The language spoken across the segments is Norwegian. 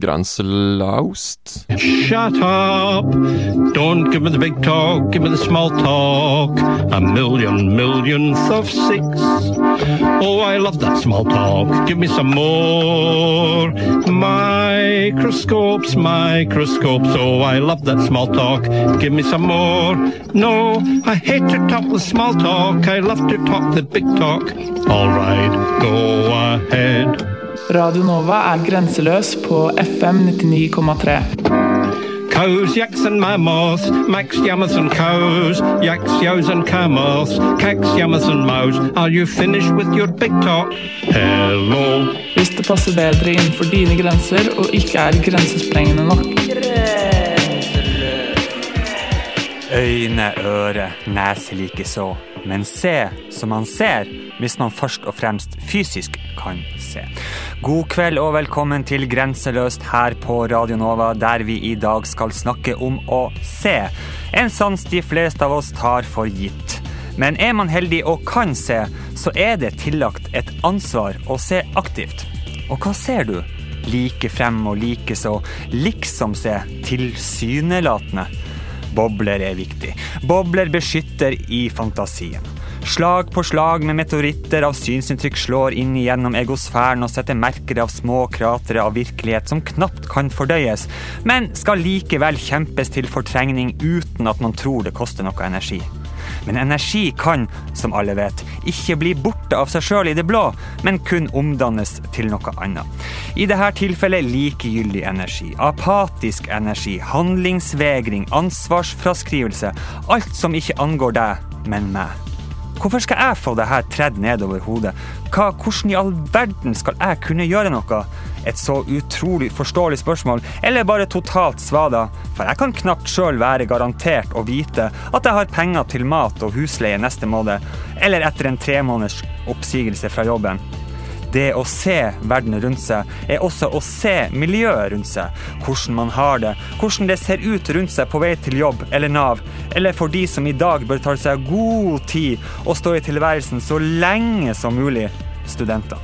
Grenselaust. Shut up. Don't give me the big talk, give me the small talk. A million millionth of six. Oh, I love that small talk. Give me some more. Microscopes, microscopes. Oh, I love that small talk. Give me some more. No, I hate to talk the small talk. I love to talk the big talk. All right, go ahead. Radio Nova er grenseløs på FM 99,3. Cows, yaks and mammoths, Max, yammers and cows, yaks, yows and camels, cacks, yammers and mows. Are you finished with your big talk? Hello. Hvis det passer bedre innenfor dine grenser og ikke er grensesprengende nok. Øyne, øre, nese likeså. Men se som man ser, hvis man først og fremst fysisk kan se. God kveld og velkommen til Grenseløst her på Radio Nova, der vi i dag skal snakke om å se. En sans de fleste av oss tar for gitt. Men er man heldig og kan se, så er det tillagt et ansvar å se aktivt. Og hva ser du? Like frem og likeså, liksom se, tilsynelatende. Bobler er viktig. Bobler beskytter i fantasien. Slag på slag med meteoritter av synsinntrykk slår inn gjennom egosfæren og setter merker av små kratre av virkelighet som knapt kan fordøyes, men skal likevel kjempes til fortrengning uten at man tror det koster noe energi. Men energi kan, som alle vet, ikke bli borte av seg sjøl i det blå, men kun omdannes til noe annet. I dette tilfellet likegyldig energi, apatisk energi, handlingsvegring, ansvarsfraskrivelse. Alt som ikke angår deg, men meg. Hvorfor skal jeg få det her tredd nedover hodet? Hva, hvordan i all verden skal jeg kunne gjøre noe? Et så utrolig forståelig spørsmål, eller bare totalt svada? For jeg kan knapt sjøl være garantert å vite at jeg har penger til mat og husleie neste måned, eller etter en tremåneders oppsigelse fra jobben. Det å se verden rundt seg er også å se miljøet rundt seg. Hvordan man har det, hvordan det ser ut rundt seg på vei til jobb eller Nav, eller for de som i dag bør ta seg god tid og stå i tilværelsen så lenge som mulig studenter.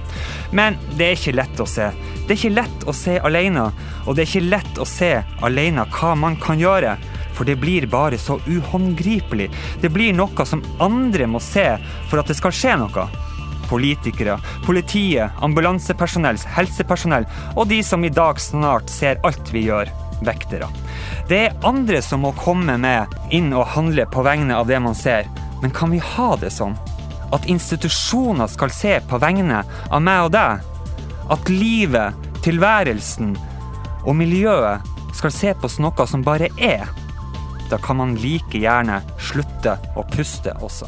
Men det er ikke lett å se. Det er ikke lett å se alene, og det er ikke lett å se alene hva man kan gjøre. For det blir bare så uhåndgripelig. Det blir noe som andre må se for at det skal skje noe politikere, politiet, ambulansepersonell, helsepersonell og de som i dag snart ser alt vi gjør, vektere. Det er andre som må komme med inn og handle på vegne av det man ser. Men kan vi ha det sånn? At institusjoner skal se på vegne av meg og deg? At livet, tilværelsen og miljøet skal se på oss noe som bare er? Da kan man like gjerne slutte å puste også.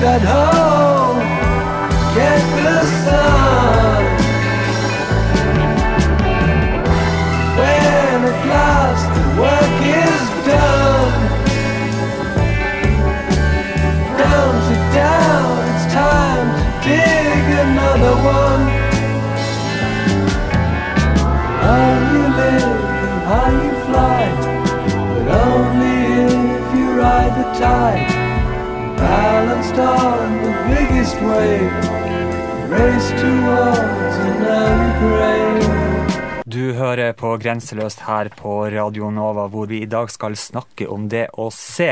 that hurt. Du hører på Grenseløst her på Radio Nova, hvor vi i dag skal snakke om det å se.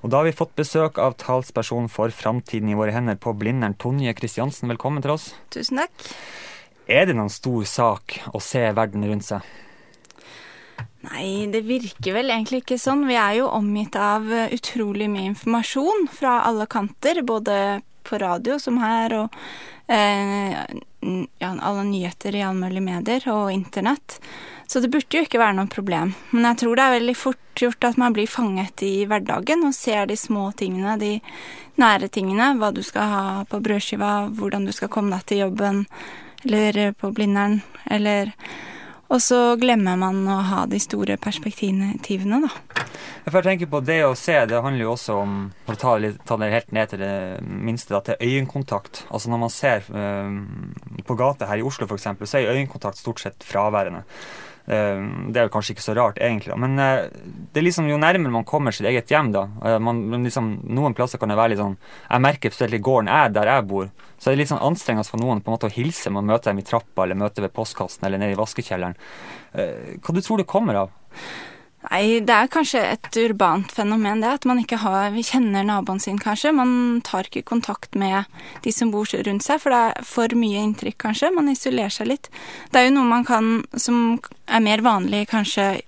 Og da har vi fått besøk av talsperson for Framtiden i våre hender på Blindern, Tonje Kristiansen. Velkommen til oss. Tusen takk. Er det noen stor sak å se verden rundt seg? Nei, det virker vel egentlig ikke sånn. Vi er jo omgitt av utrolig mye informasjon fra alle kanter, både på radio som her, og eh, ja, alle nyheter i alle mulige medier, og internett. Så det burde jo ikke være noe problem. Men jeg tror det er veldig fort gjort at man blir fanget i hverdagen og ser de små tingene, de nære tingene. Hva du skal ha på brødskiva, hvordan du skal komme deg til jobben, eller på Blindern, eller Og så glemmer man å ha de store perspektivene, da. For jeg tenker på Det å se, det handler jo også om For å ta, ta det helt ned til det minste, da, til øyekontakt. Altså Når man ser øh, på gata her i Oslo f.eks., så er øyekontakt stort sett fraværende. Eh, det er jo kanskje ikke så rart, egentlig, men eh, det er liksom jo nærmere man kommer sitt eget hjem, da eh, man, liksom, Noen plasser kan det være litt sånn Jeg merker spesielt i gården jeg, der jeg bor, så er det litt sånn anstrengende for noen på en måte å hilse med å møte dem i trappa eller møte ved postkassen eller nede i vaskekjelleren. Hva du tror det kommer av? Nei, det er kanskje et urbant fenomen, det. At man ikke har kjenner naboen sin, kanskje. Man tar ikke kontakt med de som bor rundt seg, for det er for mye inntrykk, kanskje. Man isolerer seg litt. Det er jo noe man kan Som er mer vanlig kanskje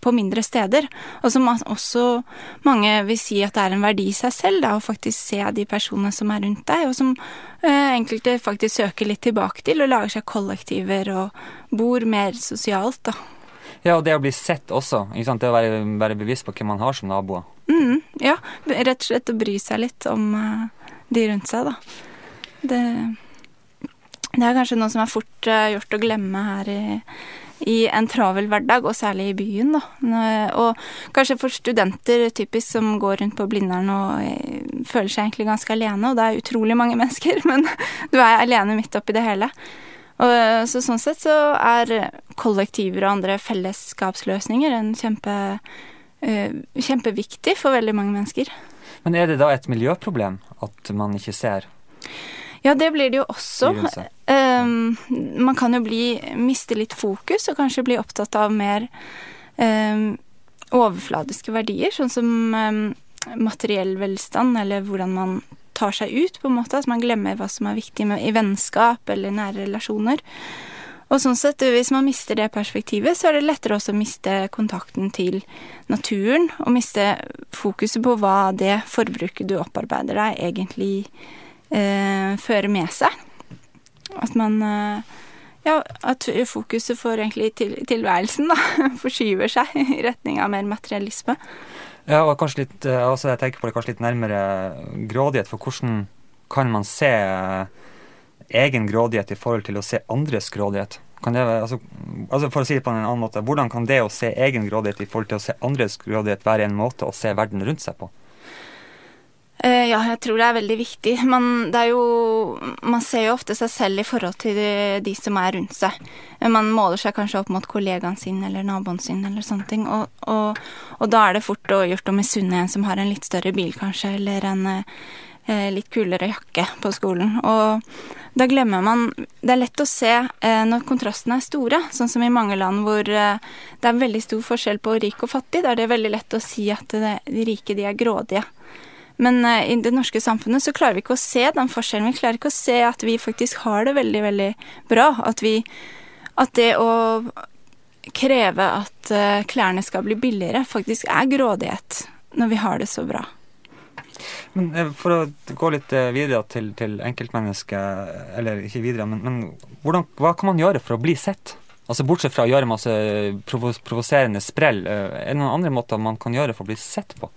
på mindre steder, og som også mange vil si at det er en verdi i seg selv, da, å faktisk se de personene som er rundt deg, og som eh, enkelte faktisk søker litt tilbake til, og lager seg kollektiver og bor mer sosialt, da. Ja, og det å bli sett også. Ikke sant? Det å være, være bevisst på hvem man har som naboer. Mm, ja, rett og slett å bry seg litt om eh, de rundt seg, da. Det, det er kanskje noe som er fort eh, gjort å glemme her i, i en travel hverdag, og særlig i byen, da. Og kanskje for studenter typisk som går rundt på Blindern og eh, føler seg egentlig ganske alene, og det er utrolig mange mennesker, men du er alene midt oppi det hele. Og, eh, så sånn sett så er kollektiver og andre fellesskapsløsninger en kjempe, uh, kjempeviktig for veldig mange mennesker. Men er det da et miljøproblem at man ikke ser Ja, det blir det jo også. Um, man kan jo bli, miste litt fokus og kanskje bli opptatt av mer um, overfladiske verdier, sånn som um, materiell velstand, eller hvordan man tar seg ut, på en måte. At man glemmer hva som er viktig med, i vennskap eller nære relasjoner. Og sånn sett, hvis man mister det perspektivet, så er det lettere også å miste kontakten til naturen, og miste fokuset på hva det forbruket du opparbeider deg, egentlig eh, fører med seg. At man eh, Ja, at fokuset for egentlig til, tilværelsen, da, forskyver seg i retning av mer materialisme. Ja, og kanskje litt, eh, altså jeg tenker på det kanskje litt nærmere grådighet, for hvordan kan man se eh, egen grådighet i forhold til å se andres grådighet? Det, altså, altså For å si det på en annen måte, hvordan kan det å se egen grådighet i forhold til å se andres grådighet være en måte å se verden rundt seg på? Eh, ja, jeg tror det er veldig viktig. Man, det er jo, man ser jo ofte seg selv i forhold til de, de som er rundt seg. Eh, Man måler seg kanskje opp mot kollegaen sin eller naboen sin eller sånne ting. Og, og, og da er det fort å gjort å misunne en som har en litt større bil, kanskje, eller en, eh, litt kulere jakke på skolen. Og da glemmer man Det er lett å se eh, når kontrastene er store, sånn som i mange land hvor eh, det er veldig stor forskjell på rik og fattig. Da er det veldig lett å si at det, de rike, de er grådige. Men eh, i det norske samfunnet så klarer vi ikke å se den forskjellen. Vi klarer ikke å se at vi faktisk har det veldig, veldig bra. At vi At det å kreve at eh, klærne skal bli billigere, faktisk er grådighet når vi har det så bra. Men eh, For å gå litt videre til, til enkeltmennesket, eller ikke videre, men, men hvordan, hva kan man gjøre for å bli sett? Altså Bortsett fra å gjøre masse provo provoserende sprell, er det noen andre måter man kan gjøre for å bli sett på?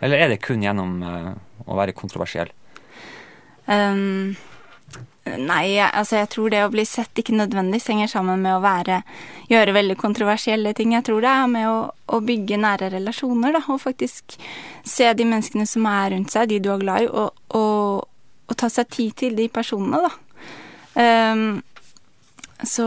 Eller er det kun gjennom eh, å være kontroversiell? Um, nei, altså jeg tror det å bli sett ikke nødvendigvis henger sammen med å være gjøre veldig kontroversielle ting. Jeg tror det er med å, å bygge nære relasjoner, da, og faktisk se de menneskene som er rundt seg, de du er glad i, og, og, og ta seg tid til de personene, da. Um, så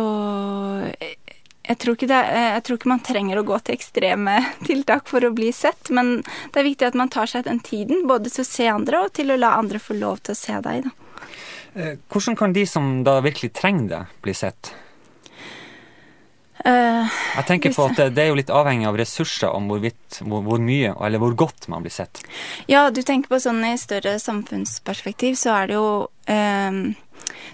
jeg tror, det, jeg tror ikke man trenger å gå til ekstreme tiltak for å bli sett, men det er viktig at man tar seg den tiden, både til å se andre og til å la andre få lov til å se deg. Da. Eh, Hvordan kan de som da virkelig trenger det, bli sett? Eh, Jeg tenker på at det, er jo litt avhengig av ressurser om hvorvidt, hvor, hvor mye eller hvor godt man blir sett. Ja, du tenker på sånn i større samfunnsperspektiv, så er det jo ehm,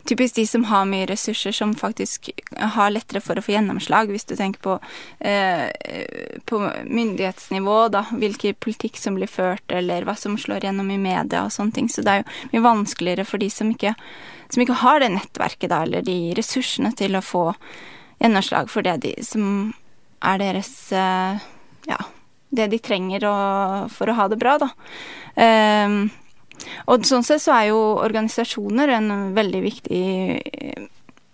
typisk de som har mye ressurser, som faktisk har lettere for å få gjennomslag. Hvis du tenker på, eh, på myndighetsnivå, da, hvilken politikk som blir ført, eller hva som slår gjennom i media og sånne ting. Så det er jo mye vanskeligere for de som ikke, som ikke har det nettverket, da, eller de ressursene til å få gjennomslag for det de, som er deres eh, ja, det de trenger å, for å ha det bra, da. Um, og sånn sett så er jo organisasjoner en veldig viktig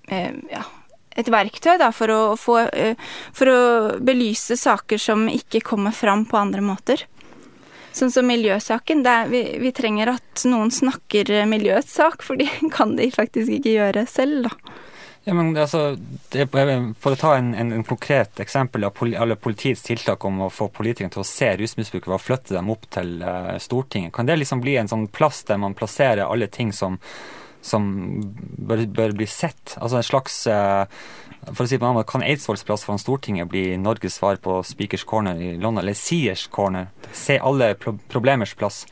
eh, ja, et verktøy da, for å, få, uh, for å belyse saker som ikke kommer fram på andre måter. Sånn som miljøsaken. Er, vi, vi trenger at noen snakker miljøets sak, for de kan de faktisk ikke gjøre selv, da. Ja, men altså, det, For å ta en, en, en konkret eksempel av poli, politiets tiltak om å få politikerne til å se rusmisbrukere og flytte dem opp til uh, Stortinget, kan det liksom bli en sånn plass der man plasserer alle ting som, som bør, bør bli sett? Altså en slags uh, for å si på en annen Kan Eidsvolls plass foran Stortinget bli Norges svar på Speakers Corner i London, eller Seers Corner? Se alle pro problemers plass.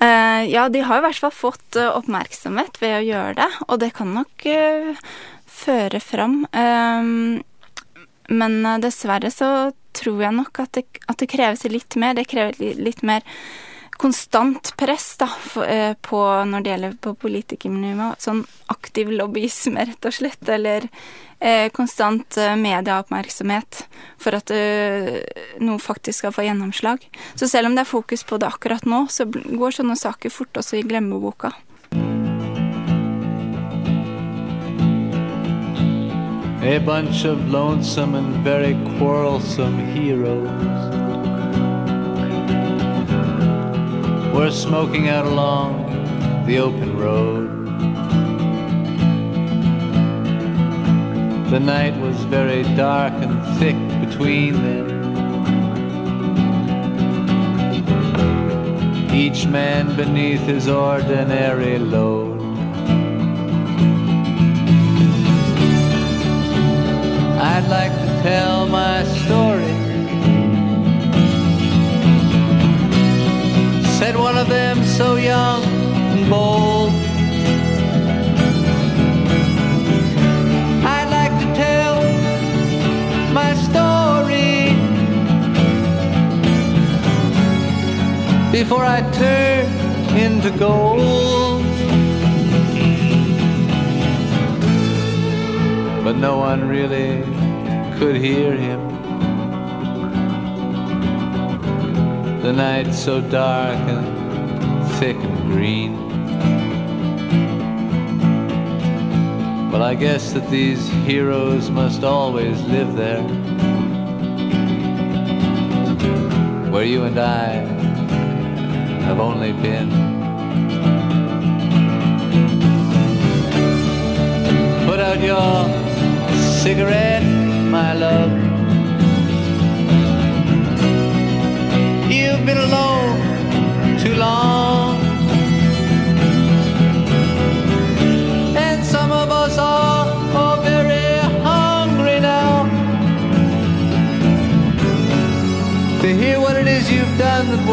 Eh, ja, de har i hvert fall fått eh, oppmerksomhet ved å gjøre det, og det kan nok eh, føre fram. Men dessverre så tror jeg nok at det, at det kreves litt mer. Det krever li- litt mer konstant press da, eh, på når det gjelder på politikernivå. Sånn aktiv lobbyisme, rett og slett. Eller eh, konstant eh, medieoppmerksomhet for at uh, noe faktisk skal få gjennomslag. Så selv om det er fokus på det akkurat nå, så går sånne saker fort også i glemmeboka. A bunch of lonesome and very quarrelsome heroes were smoking out along the open road. The night was very dark and thick between them. Each man beneath his ordinary load. I'd like to tell my story. Said one of them so young and bold. I'd like to tell my story before I turn into gold. But no one really could hear him. The night so dark and thick and green. Well, I guess that these heroes must always live there. Where you and I have only been. Put out your cigarette,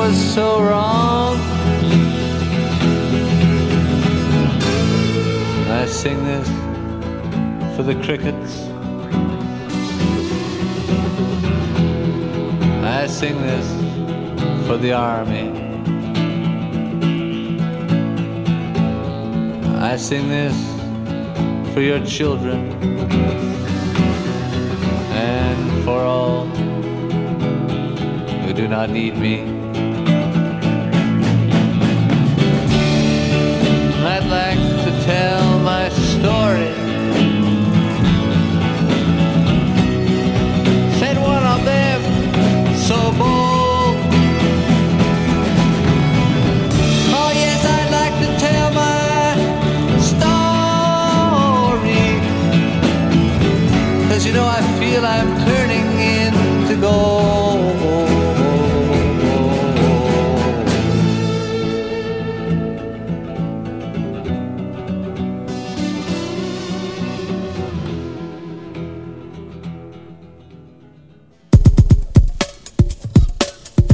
was so wrong. I sing this for the crickets. I sing this for the army. I sing this for your children and for all who do not need me.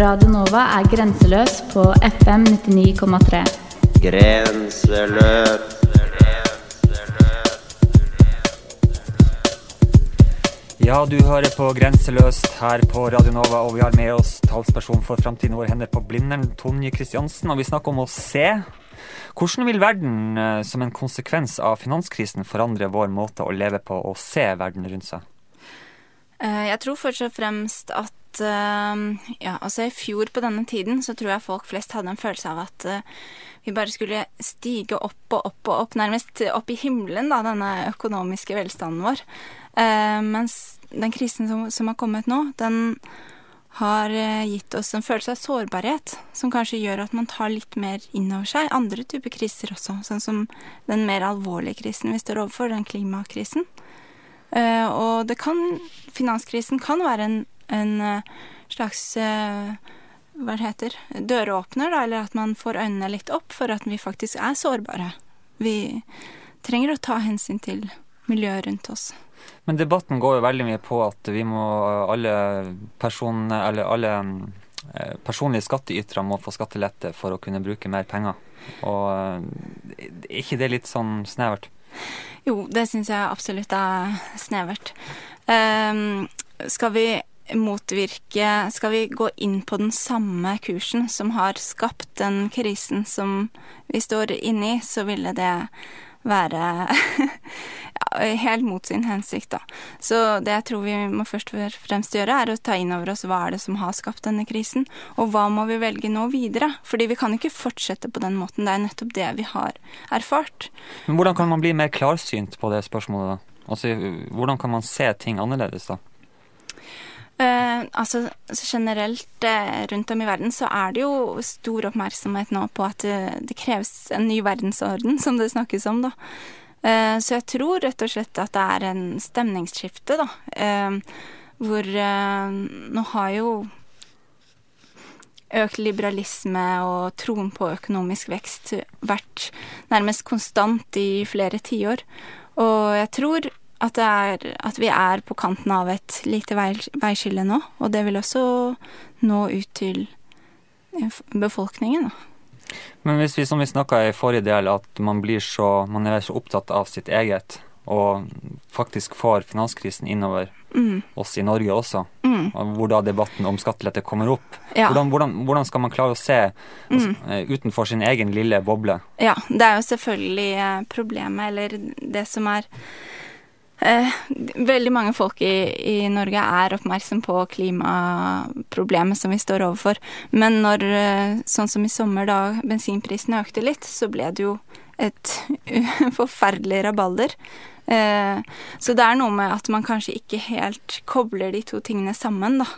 Radio Nova er grenseløs på FM 99,3. Grenseløs. Ja, du hører på Grenseløst her på Radio Nova, og vi har med oss talsperson for Framtiden vår hender på Blindern, Tonje Kristiansen, og vi snakker om å se. Hvordan vil verden eh, som en konsekvens av finanskrisen forandre vår måte å leve på og se verden rundt seg? Eh, Jeg tror først og fremst at eh, Ja, altså i fjor på denne tiden så tror jeg folk flest hadde en følelse av at eh, vi bare skulle stige opp og opp og opp, nærmest opp i himmelen, da, denne økonomiske velstanden vår. Eh, Mens den krisen som, som har kommet nå, den har gitt oss en følelse av sårbarhet, som kanskje gjør at man tar litt mer inn over seg. Andre typer kriser også, sånn som den mer alvorlige krisen vi står overfor, den klimakrisen. Og det kan Finanskrisen kan være en, en eh, slags eh, hva det heter døråpner, da, eller at man får øynene litt opp for at vi faktisk er sårbare. Vi trenger å ta hensyn til miljøet rundt oss. Men debatten går jo veldig mye på at vi må alle, personene, eller alle eh, personlige skattytere må få skattelette for å kunne bruke mer penger. Og er ikke det litt sånn snevert? Jo, det syns jeg absolutt er snevert. Um, skal vi motvirke Skal vi gå inn på den samme kursen som har skapt den krisen som vi står inne i, så ville det være helt mot sin hensikt, da. Så det jeg tror vi må først og fremst gjøre, er å ta inn over oss hva er det som har skapt denne krisen, og hva må vi velge nå videre? Fordi vi kan ikke fortsette på den måten. Det er nettopp det vi har erfart. Men hvordan kan man bli mer klarsynt på det spørsmålet, da? Altså, hvordan kan man se ting annerledes, da? Eh, altså generelt uh, rundt om i verden så er det jo stor oppmerksomhet nå på at det, det kreves en ny verdensorden, som det snakkes om, da. Så jeg tror rett og slett at det er en stemningsskifte, da. Hvor nå har jo økt liberalisme og troen på økonomisk vekst vært nærmest konstant i flere tiår. Og jeg tror at, er, at vi er på kanten av et lite vei, veiskille nå, og det vil også nå ut til befolkningen. Da. Men hvis vi, som vi snakka i forrige del, at man blir så, man er så opptatt av sitt eget, og faktisk får finanskrisen innover Mm. oss i Norge også, Mm. hvor da debatten om skattelette kommer opp, Ja. hvordan, hvordan, hvordan skal man klare å se altså, Mm. eh, utenfor sin egen lille boble? Ja, det er jo selvfølgelig eh, problemet, eller det som er eh, Veldig mange folk i, i Norge er oppmerksom på klimaproblemet som vi står overfor. Men når, eh, sånn som i sommer, da bensinprisen økte litt, så ble det jo et forferdelig rabalder. Eh, så det er noe med at man kanskje ikke helt kobler de to tingene sammen, da.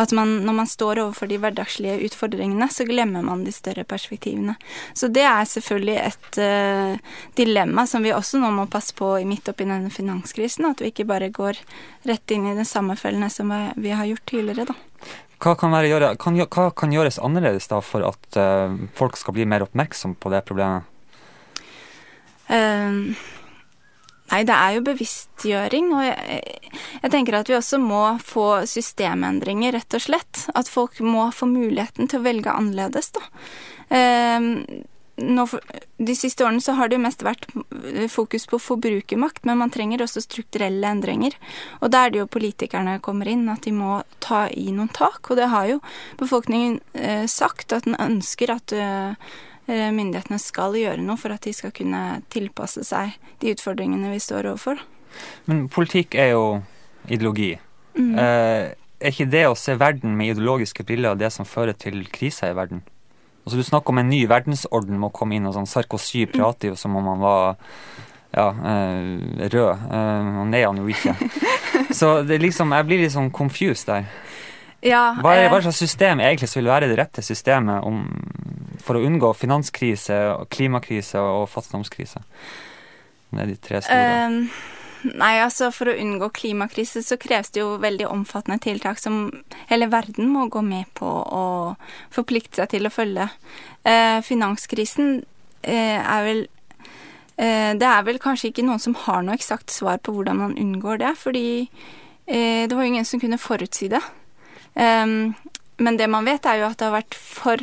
At man, når man står overfor de hverdagslige utfordringene, så glemmer man de større perspektivene. Så det er selvfølgelig et uh, dilemma som vi også nå må passe på i midt oppi denne finanskrisen. At vi ikke bare går rett inn i de samme fellene som vi har gjort tidligere, da. Hva kan, gjøre, kan, hva kan gjøres annerledes da for at uh, folk skal bli mer oppmerksom på det problemet? Eh, Nei, det er jo bevisstgjøring, og jeg, jeg tenker at vi også må få systemendringer, rett og slett. At folk må få muligheten til å velge annerledes, da. Eh, nå, de siste årene så har det jo mest vært fokus på forbrukermakt, men man trenger også strukturelle endringer. Og da er det jo politikerne kommer inn, at de må ta i noen tak. Og det har jo befolkningen eh, sagt, at den ønsker at eh, myndighetene skal gjøre noe for at de skal kunne tilpasse seg de utfordringene vi står overfor. Men politikk er jo ideologi. Mm. Eh, er ikke det å se verden med ideologiske briller det som fører til kriser i verden? Altså Du snakker om en ny verdensorden må komme inn, og sånn Sarkozy prater jo som om han var ja, eh, rød. Eh, og det er han jo ikke. Så det liksom, jeg blir litt sånn confused der. Ja, Hva er eh, hva slags system egentlig som vil være det rette systemet om, for å unngå finanskrise, klimakrise og fattigdomskrise? Det er de tre store. eh, nei, altså for å unngå klimakrise så kreves det jo veldig omfattende tiltak som hele verden må gå med på og forplikte seg til å følge. Uh, finanskrisen uh, er vel Det er vel kanskje ikke noen som har noe eksakt svar på hvordan man unngår det, fordi det var jo ingen som kunne forutsi det. Um, men det man vet, er jo at det har vært for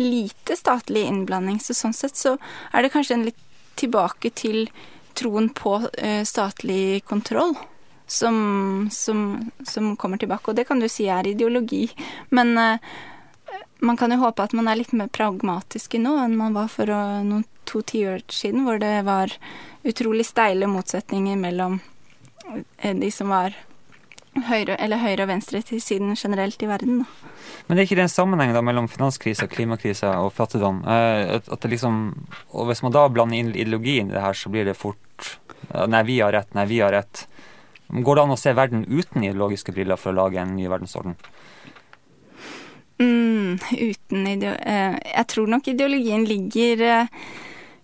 lite statlig innblanding. Så sånn sett så er det kanskje en litt tilbake til troen på eh, statlig kontroll som, som, som kommer tilbake. Og det kan du si er ideologi. Men eh, man kan jo håpe at man er litt mer pragmatiske nå enn man var for å, noen to tiår siden, hvor det var utrolig steile motsetninger mellom eh, de som var høyre, eller høyre- og venstresiden generelt i verden. Da. Men det er ikke det en sammenheng da mellom finanskrise, klimakrise og fattigdom? Eh, at, at det liksom, og Hvis man da blander inn ideologien i det her, så blir det fort Nei, vi har rett, nei, vi har rett. Går det an å se verden uten ideologiske briller for å lage en ny verdensorden? Mm, uten ideo eh, Jeg tror nok ideologien ligger eh,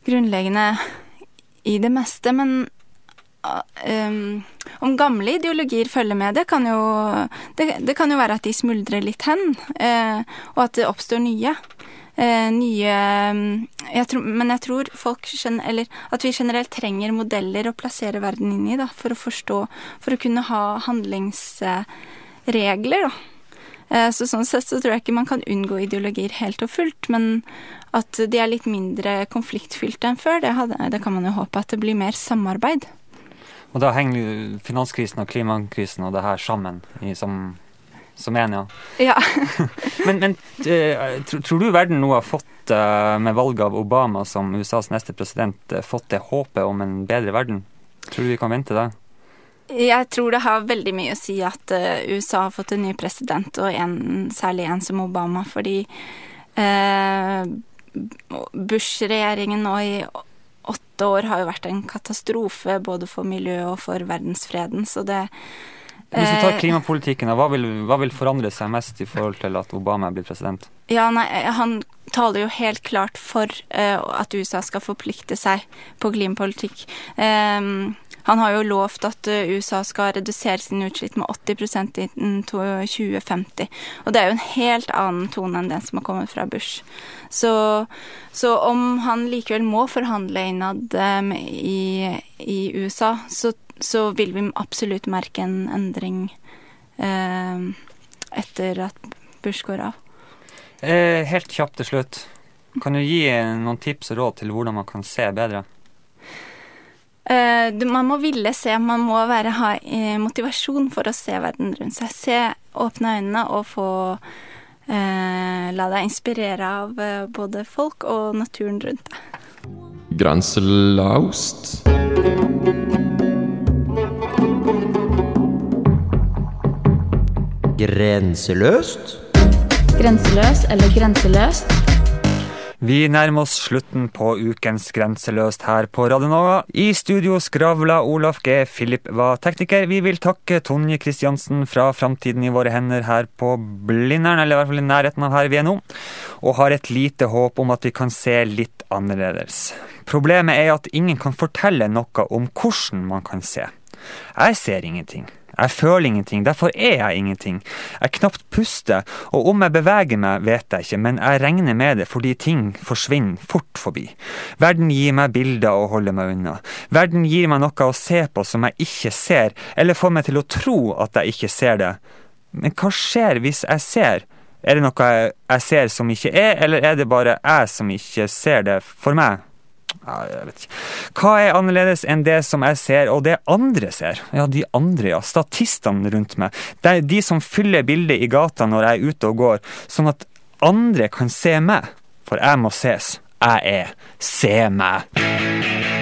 grunnleggende i det meste, men Um, om gamle ideologier følger med, det kan jo, det, det kan jo være at de smuldrer litt hen, uh, og at det oppstår nye. Uh, nye jeg tror, Men jeg tror folk eller at vi generelt trenger modeller å plassere verden inn i, da, for å forstå For å kunne ha handlingsregler, da. Uh, så sånn sett så tror jeg ikke man kan unngå ideologier helt og fullt, men at de er litt mindre konfliktfylte enn før, det, hadde, det kan man jo håpe at det blir mer samarbeid. Og da henger finanskrisen og klimakrisen og det her sammen i, som, som en, ja. Ja. men men tro, tror, du verden nå har fått, uh, med valget av Obama som USAs neste president, uh, fått det håpet om en bedre verden? Tror du vi kan vente det? Jeg tror det har veldig mye å si at USA har fått en ny president, og en, særlig en som Obama, fordi Bush-regjeringen nå i åtte år har jo vært en katastrofe både for miljøet og for verdensfreden, så det Hvis du tar klimapolitikken, hva vil, hva vil forandre seg mest i forhold til at Obama er blitt president? Ja, nei, han taler jo helt klart for uh, at USA skal forplikte seg på klimapolitikk. Um, han har jo lovt at USA skal redusere sine utslipp med 80% innen 2050. Og det er jo en helt annen tone enn den som har kommet fra Bush. Så, så om han likevel må forhandle innad um, i, i, USA, så, så, vil vi absolutt merke en endring um, etter at Bush går av. Eh, helt kjapt til slutt. Kan du gi noen tips og råd til hvordan man kan se bedre? Uh, man må ville se, man må være, ha uh, motivasjon for å se verden rundt seg. Se, åpne øynene og få eh, La deg inspirere av både folk og naturen rundt deg. Grenselaust. Grenseløst. Grenseløs eller grenseløst? Vi nærmer oss slutten på ukens Grenseløst her på Radio Nova. I studio skravla Olaf G. Philip var tekniker. Vi vil takke Tonje Kristiansen fra Framtiden i våre hender her på Blindern, eller i hvert fall i nærheten av her vi er nå, og har et lite håp om at vi kan se litt annerledes. Problemet er at ingen kan fortelle noe om hvordan man kan se. Jeg ser ingenting. Jeg føler ingenting, derfor er jeg ingenting. Jeg knapt puster, og om jeg beveger meg, vet jeg ikke, men jeg regner med det fordi ting forsvinner fort forbi. Verden gir meg bilder og holder meg unna. Verden gir meg noe å se på som jeg ikke ser, eller får meg til å tro at jeg ikke ser det. Men hva skjer hvis jeg ser? Er det noe jeg ser som ikke er, eller er det bare jeg som ikke ser det for meg? Jeg vet ikke. Hva er annerledes enn det som jeg ser, og det andre ser? Ja, de andre, ja. Statistene rundt meg. Det er de som fyller bildet i gata når jeg er ute og går, sånn at andre kan se meg. For jeg må ses. Jeg er Se meg.